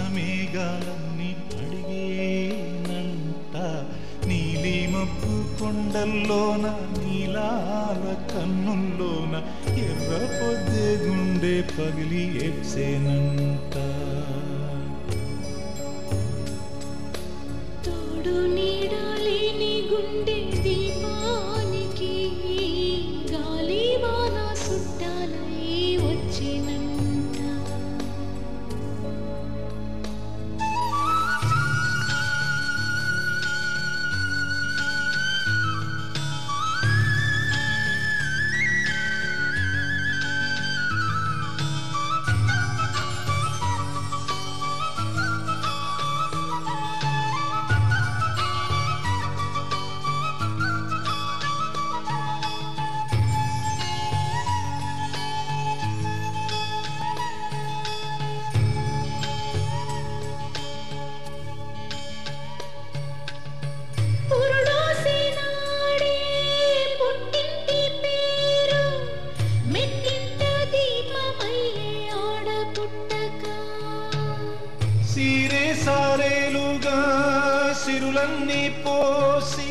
ఆకాశమేఘాలన్నీ అడిగేనంట నీలి కొండల్లోన నీలాల కన్నుల్లోన ఎర్ర పొద్దే గుండె పగిలి ఎప్సేనంట సీరే సారేలుగా సిరులన్నీ పోసి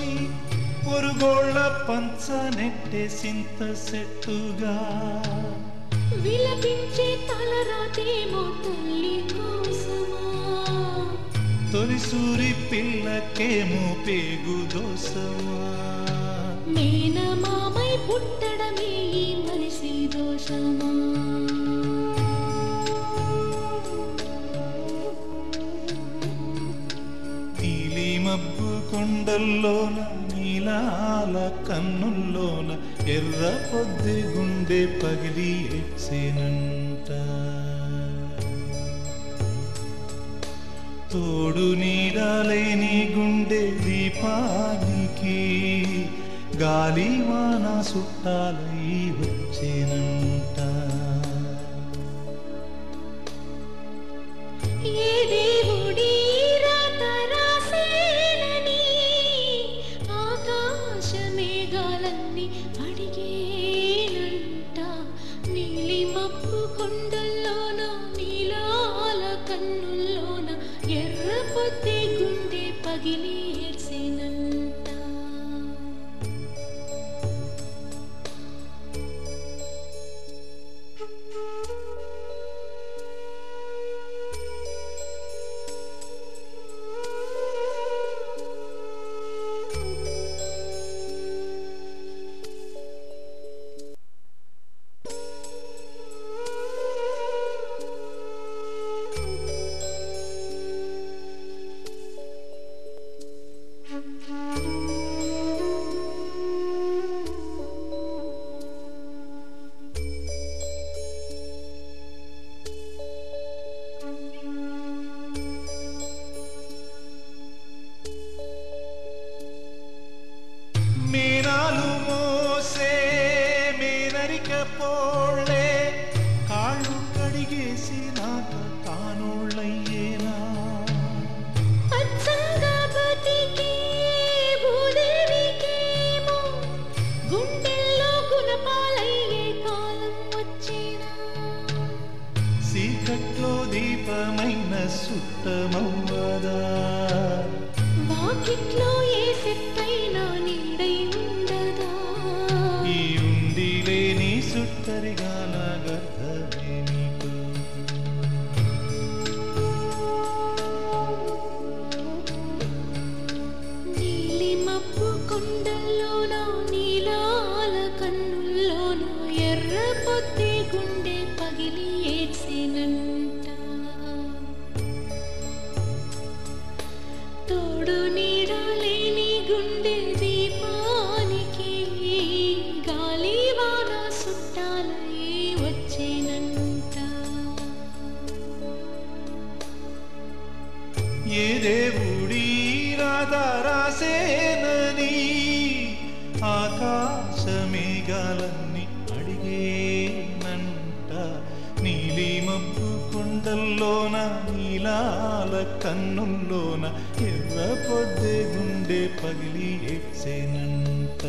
పొరుగోళ్ళ పంచ నెట్టే సింత సెట్టుగా. విలపించే తలరాతేమో తల్లి తొలి సూరి పిల్లకేమో పేగు దోసమా? మేనమామై పుట్టడమే ఈ మనిషి దోషమా? కొండల్లోన నీలాల కన్నుల్లోన ఎర్ర పొద్దు గుండె పగిలి ఎచ్చేనంట తోడు నీడాలేని గుండె దీపానికి గాలివాన సుట్టాలై వచ్చేనంట. మేఘాలన్నీ దీపమైన సుత్తమవ్వదా? వాకిట్లో ఏ సెట్టైనా నీడై ఉండదా? ఈ ఉండి లేని సుట్టరిగా నాగర్థమేమిటో నీలి కొండల్లోన ఆకాశ మేఘాలన్నీ అడిగేనంట నీలిమబ్బు కొండల్లోన నీలాల కన్నుల్లోన ఎర్ర పొద్దే గుండె పగిలి ఎక్సేనంట